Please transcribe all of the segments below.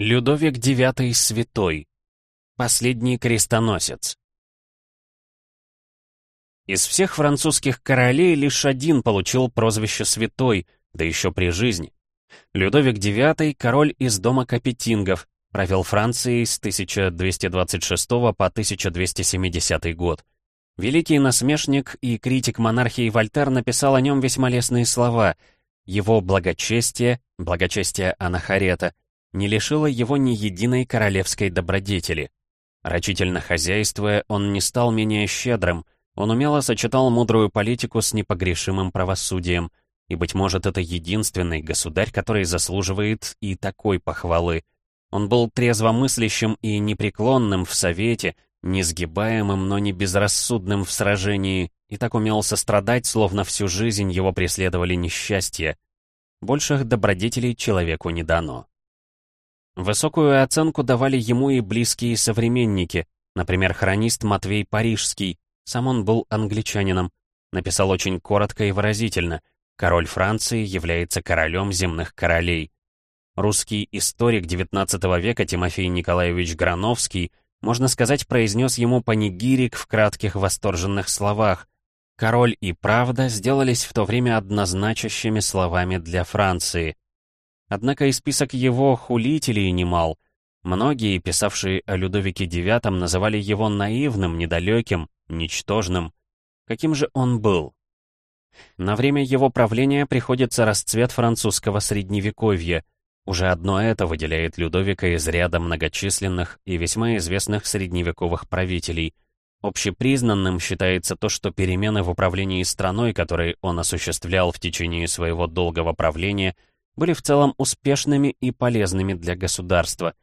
Людовик IX Святой. Последний крестоносец. Из всех французских королей лишь один получил прозвище Святой, да еще при жизни. Людовик IX — король из дома Капетингов, правил Францией с 1226 по 1270 год. Великий насмешник и критик монархии Вольтер написал о нем весьма лестные слова. Его благочестие, благочестие Анахарета — не лишило его ни единой королевской добродетели. Рачительно хозяйствуя, он не стал менее щедрым, он умело сочетал мудрую политику с непогрешимым правосудием, и, быть может, это единственный государь, который заслуживает и такой похвалы. Он был трезвомыслящим и непреклонным в совете, несгибаемым, но не безрассудным в сражении, и так умел сострадать, словно всю жизнь его преследовали несчастья. Больших добродетелей человеку не дано. Высокую оценку давали ему и близкие современники, например, хронист Матвей Парижский, сам он был англичанином, написал очень коротко и выразительно «Король Франции является королем земных королей». Русский историк XIX века Тимофей Николаевич Грановский, можно сказать, произнес ему панигирик в кратких восторженных словах. «Король и правда» сделались в то время однозначащими словами для Франции — Однако и список его хулителей немал. Многие, писавшие о Людовике IX, называли его наивным, недалеким, ничтожным. Каким же он был? На время его правления приходится расцвет французского средневековья. Уже одно это выделяет Людовика из ряда многочисленных и весьма известных средневековых правителей. Общепризнанным считается то, что перемены в управлении страной, которые он осуществлял в течение своего долгого правления – были в целом успешными и полезными для государства.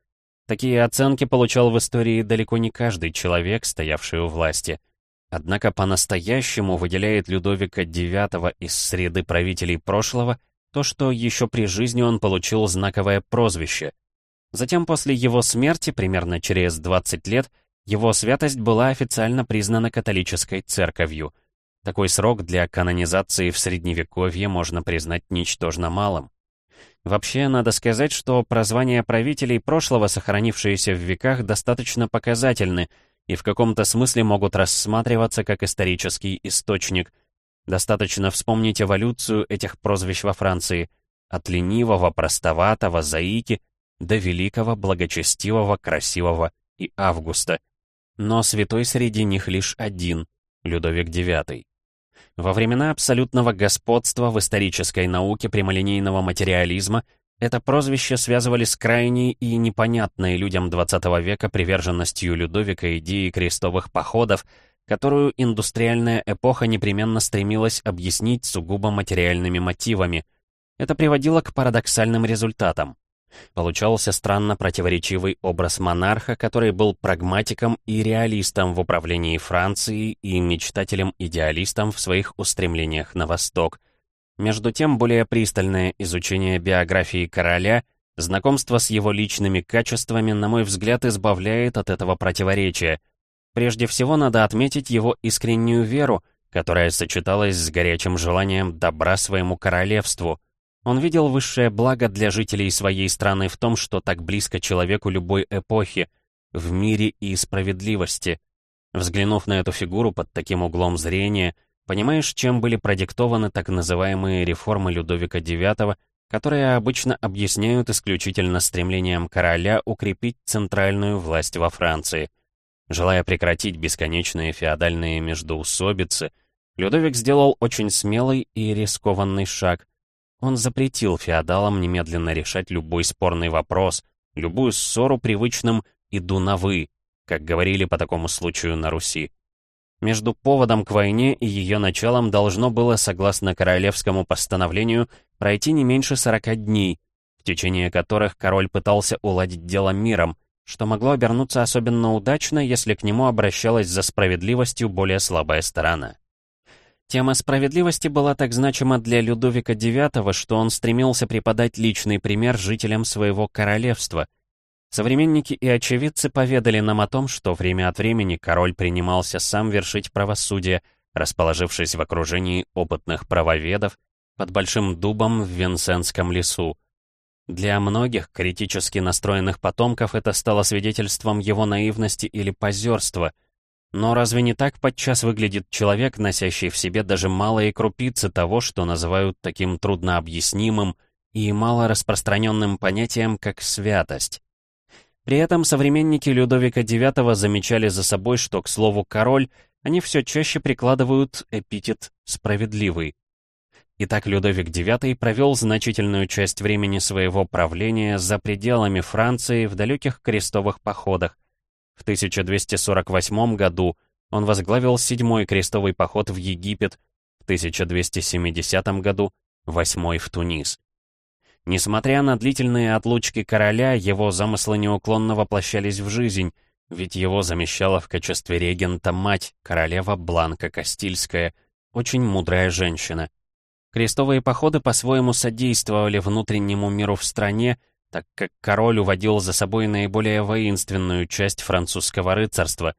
Такие оценки получал в истории далеко не каждый человек, стоявший у власти. Однако по-настоящему выделяет Людовика IX из среды правителей прошлого то, что еще при жизни он получил знаковое прозвище. Затем после его смерти, примерно через 20 лет, его святость была официально признана католической церковью. Такой срок для канонизации в Средневековье можно признать ничтожно малым. Вообще, надо сказать, что прозвания правителей прошлого, сохранившиеся в веках, достаточно показательны и в каком-то смысле могут рассматриваться как исторический источник. Достаточно вспомнить эволюцию этих прозвищ во Франции. От ленивого, простоватого, заики до великого, благочестивого, красивого и Августа. Но святой среди них лишь один — Людовик IX. Во времена абсолютного господства в исторической науке прямолинейного материализма это прозвище связывали с крайней и непонятной людям XX века приверженностью Людовика идеи крестовых походов, которую индустриальная эпоха непременно стремилась объяснить сугубо материальными мотивами. Это приводило к парадоксальным результатам. Получался странно противоречивый образ монарха, который был прагматиком и реалистом в управлении Францией и мечтателем-идеалистом в своих устремлениях на восток. Между тем, более пристальное изучение биографии короля, знакомство с его личными качествами, на мой взгляд, избавляет от этого противоречия. Прежде всего, надо отметить его искреннюю веру, которая сочеталась с горячим желанием добра своему королевству — он видел высшее благо для жителей своей страны в том, что так близко человеку любой эпохи, в мире и справедливости. Взглянув на эту фигуру под таким углом зрения, понимаешь, чем были продиктованы так называемые реформы Людовика IX, которые обычно объясняют исключительно стремлением короля укрепить центральную власть во Франции. Желая прекратить бесконечные феодальные междоусобицы, Людовик сделал очень смелый и рискованный шаг — он запретил феодалам немедленно решать любой спорный вопрос, любую ссору привычным «иду на вы», как говорили по такому случаю на Руси. Между поводом к войне и ее началом должно было, согласно королевскому постановлению, пройти не меньше 40 дней, в течение которых король пытался уладить дело миром, что могло обернуться особенно удачно, если к нему обращалась за справедливостью более слабая сторона. Тема справедливости была так значима для Людовика IX, что он стремился преподать личный пример жителям своего королевства. Современники и очевидцы поведали нам о том, что время от времени король принимался сам вершить правосудие, расположившись в окружении опытных правоведов под большим дубом в Винсентском лесу. Для многих критически настроенных потомков это стало свидетельством его наивности или позерства. Но разве не так подчас выглядит человек, носящий в себе даже малые крупицы того, что называют таким труднообъяснимым и мало распространенным понятием, как святость? При этом современники Людовика IX замечали за собой, что, к слову, король, они все чаще прикладывают эпитет «справедливый». Итак, Людовик IX провел значительную часть времени своего правления за пределами Франции в далеких крестовых походах. В 1248 году он возглавил седьмой крестовый поход в Египет, в 1270 году — восьмой в Тунис. Несмотря на длительные отлучки короля, его замыслы неуклонно воплощались в жизнь, ведь его замещала в качестве регента мать, королева Бланка Кастильская, очень мудрая женщина. Крестовые походы по-своему содействовали внутреннему миру в стране, так как король уводил за собой наиболее воинственную часть французского рыцарства.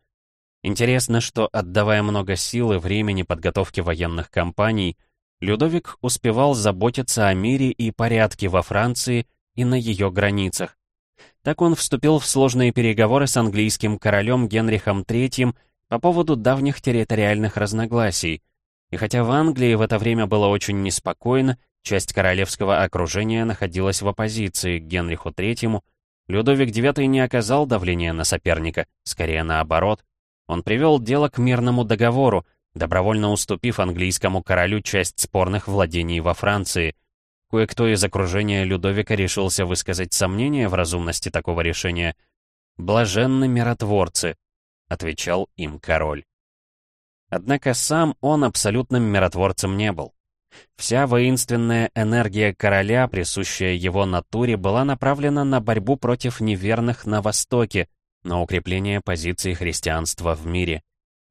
Интересно, что, отдавая много сил и времени подготовке военных кампаний, Людовик успевал заботиться о мире и порядке во Франции и на ее границах. Так он вступил в сложные переговоры с английским королем Генрихом III по поводу давних территориальных разногласий — и хотя в Англии в это время было очень неспокойно, часть королевского окружения находилась в оппозиции к Генриху III, Людовик IX не оказал давления на соперника, скорее наоборот. Он привел дело к мирному договору, добровольно уступив английскому королю часть спорных владений во Франции. Кое-кто из окружения Людовика решился высказать сомнения в разумности такого решения. «Блаженны миротворцы», — отвечал им король. Однако сам он абсолютным миротворцем не был. Вся воинственная энергия короля, присущая его натуре, была направлена на борьбу против неверных на Востоке, на укрепление позиции христианства в мире.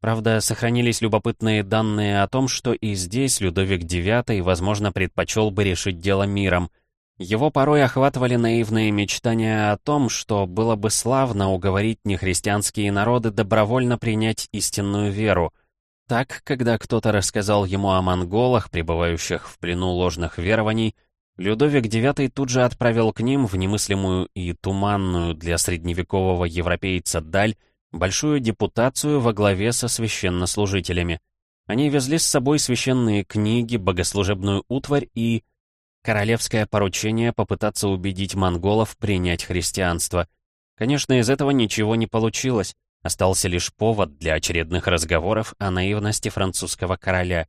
Правда, сохранились любопытные данные о том, что и здесь Людовик IX, возможно, предпочел бы решить дело миром. Его порой охватывали наивные мечтания о том, что было бы славно уговорить нехристианские народы добровольно принять истинную веру — так, когда кто-то рассказал ему о монголах, пребывающих в плену ложных верований, Людовик IX тут же отправил к ним в немыслимую и туманную для средневекового европейца даль большую депутацию во главе со священнослужителями. Они везли с собой священные книги, богослужебную утварь и... королевское поручение попытаться убедить монголов принять христианство. Конечно, из этого ничего не получилось. Остался лишь повод для очередных разговоров о наивности французского короля.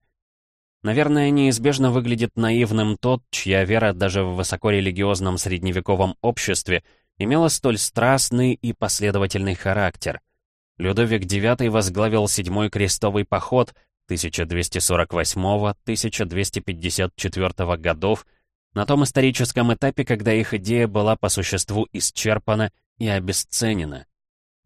Наверное, неизбежно выглядит наивным тот, чья вера даже в высокорелигиозном средневековом обществе имела столь страстный и последовательный характер. Людовик IX возглавил седьмой крестовый поход 1248-1254 годов на том историческом этапе, когда их идея была по существу исчерпана и обесценена.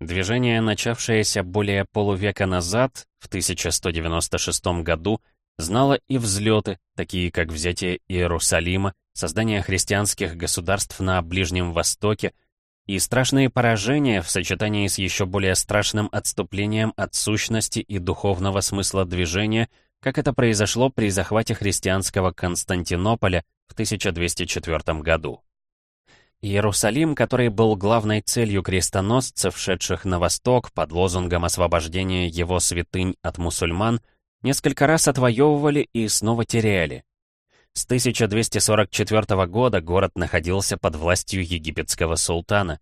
Движение, начавшееся более полувека назад, в 1196 году, знало и взлеты, такие как взятие Иерусалима, создание христианских государств на Ближнем Востоке, и страшные поражения в сочетании с еще более страшным отступлением от сущности и духовного смысла движения, как это произошло при захвате христианского Константинополя в 1204 году. Иерусалим, который был главной целью крестоносцев, шедших на восток под лозунгом освобождения его святынь от мусульман, несколько раз отвоевывали и снова теряли. С 1244 года город находился под властью египетского султана.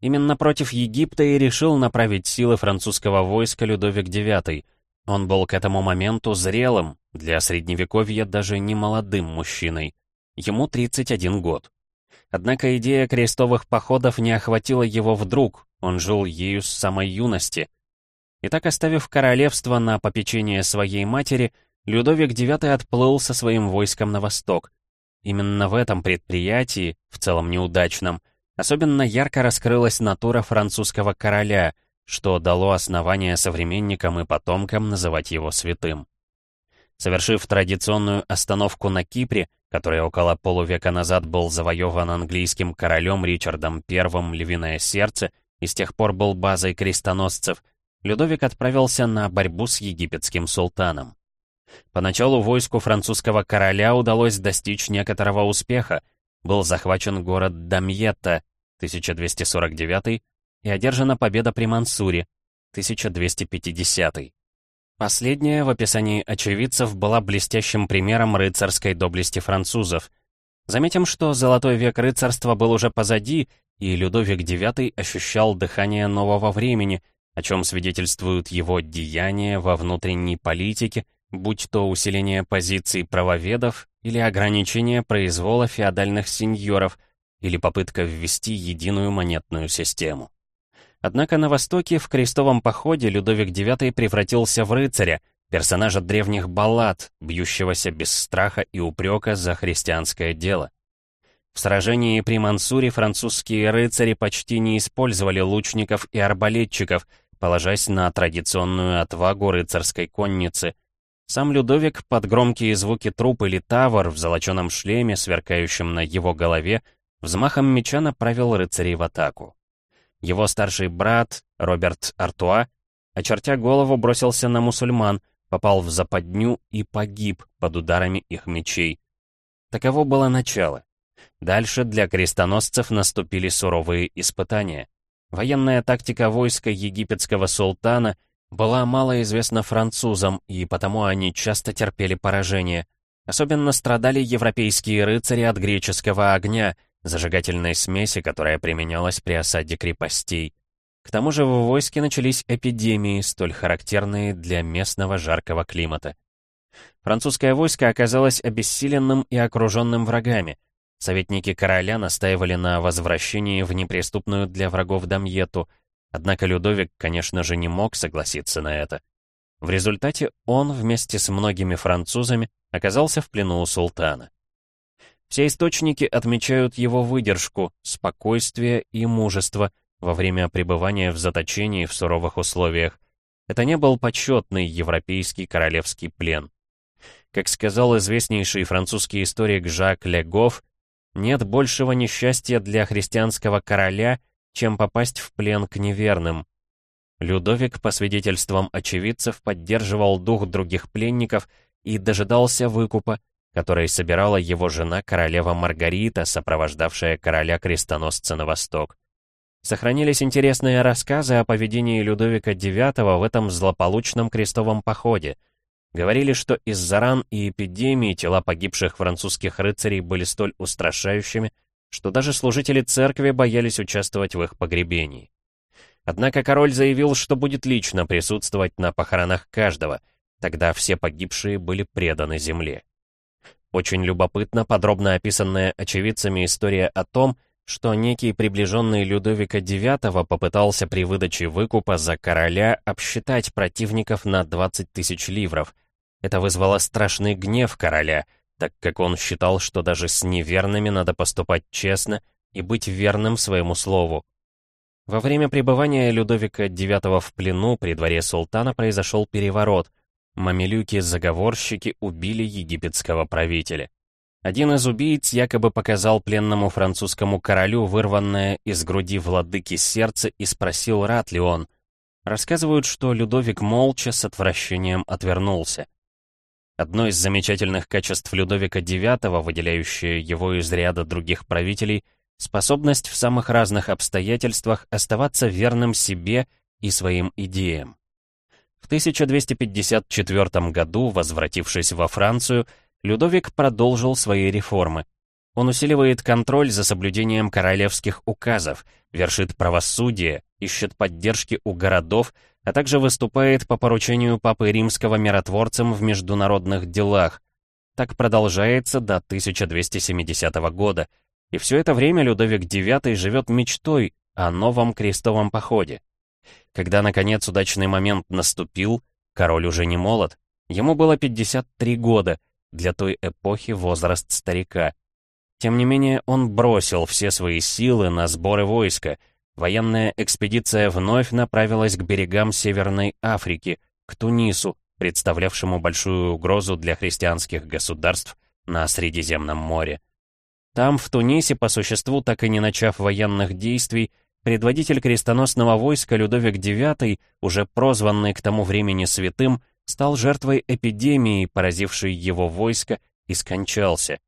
Именно против Египта и решил направить силы французского войска Людовик IX. Он был к этому моменту зрелым, для средневековья даже не молодым мужчиной. Ему 31 год. Однако идея крестовых походов не охватила его вдруг, он жил ею с самой юности. И так, оставив королевство на попечение своей матери, Людовик IX отплыл со своим войском на восток. Именно в этом предприятии, в целом неудачном, особенно ярко раскрылась натура французского короля, что дало основание современникам и потомкам называть его святым. Совершив традиционную остановку на Кипре, который около полувека назад был завоеван английским королем Ричардом I Львиное Сердце и с тех пор был базой крестоносцев, Людовик отправился на борьбу с египетским султаном. Поначалу войску французского короля удалось достичь некоторого успеха. был захвачен город Дамьетта, 1249, и одержана победа при Мансуре, 1250. Последняя в описании очевидцев была блестящим примером рыцарской доблести французов. Заметим, что золотой век рыцарства был уже позади, и Людовик IX ощущал дыхание нового времени, о чем свидетельствуют его деяния во внутренней политике, будь то усиление позиций правоведов или ограничение произвола феодальных сеньоров, или попытка ввести единую монетную систему. Однако на Востоке в крестовом походе Людовик IX превратился в рыцаря, персонажа древних баллад, бьющегося без страха и упрека за христианское дело. В сражении при Мансуре французские рыцари почти не использовали лучников и арбалетчиков, положась на традиционную отвагу рыцарской конницы. Сам Людовик под громкие звуки труп или тавр в золоченом шлеме, сверкающем на его голове, взмахом меча направил рыцарей в атаку. Его старший брат, Роберт Артуа, очертя голову, бросился на мусульман, попал в западню и погиб под ударами их мечей. Таково было начало. Дальше для крестоносцев наступили суровые испытания. Военная тактика войска египетского султана была мало известна французам, и потому они часто терпели поражение. Особенно страдали европейские рыцари от греческого огня — зажигательной смеси, которая применялась при осаде крепостей. К тому же в войске начались эпидемии, столь характерные для местного жаркого климата. Французское войско оказалось обессиленным и окруженным врагами. Советники короля настаивали на возвращении в неприступную для врагов Дамьету, однако Людовик, конечно же, не мог согласиться на это. В результате он вместе с многими французами оказался в плену у султана. Все источники отмечают его выдержку, спокойствие и мужество во время пребывания в заточении в суровых условиях. Это не был почетный европейский королевский плен. Как сказал известнейший французский историк Жак Легов, нет большего несчастья для христианского короля, чем попасть в плен к неверным. Людовик, по свидетельствам очевидцев, поддерживал дух других пленников и дожидался выкупа, который собирала его жена королева Маргарита, сопровождавшая короля-крестоносца на восток. Сохранились интересные рассказы о поведении Людовика IX в этом злополучном крестовом походе. Говорили, что из-за ран и эпидемии тела погибших французских рыцарей были столь устрашающими, что даже служители церкви боялись участвовать в их погребении. Однако король заявил, что будет лично присутствовать на похоронах каждого, тогда все погибшие были преданы земле. Очень любопытно подробно описанная очевидцами история о том, что некий приближенный Людовика IX попытался при выдаче выкупа за короля обсчитать противников на 20 тысяч ливров. Это вызвало страшный гнев короля, так как он считал, что даже с неверными надо поступать честно и быть верным своему слову. Во время пребывания Людовика IX в плену при дворе султана произошел переворот, мамилюки-заговорщики убили египетского правителя. Один из убийц якобы показал пленному французскому королю вырванное из груди владыки сердце и спросил, рад ли он. Рассказывают, что Людовик молча с отвращением отвернулся. Одно из замечательных качеств Людовика IX, выделяющее его из ряда других правителей, способность в самых разных обстоятельствах оставаться верным себе и своим идеям. В 1254 году, возвратившись во Францию, Людовик продолжил свои реформы. Он усиливает контроль за соблюдением королевских указов, вершит правосудие, ищет поддержки у городов, а также выступает по поручению Папы Римского миротворцем в международных делах. Так продолжается до 1270 года, и все это время Людовик IX живет мечтой о новом крестовом походе. Когда, наконец, удачный момент наступил, король уже не молод. Ему было 53 года, для той эпохи возраст старика. Тем не менее, он бросил все свои силы на сборы войска. Военная экспедиция вновь направилась к берегам Северной Африки, к Тунису, представлявшему большую угрозу для христианских государств на Средиземном море. Там, в Тунисе, по существу так и не начав военных действий, Предводитель крестоносного войска Людовик IX, уже прозванный к тому времени святым, стал жертвой эпидемии, поразившей его войско, и скончался.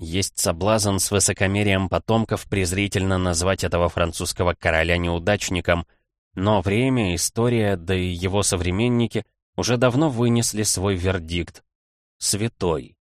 Есть соблазн с высокомерием потомков презрительно назвать этого французского короля неудачником, но время, история, да и его современники уже давно вынесли свой вердикт. Святой.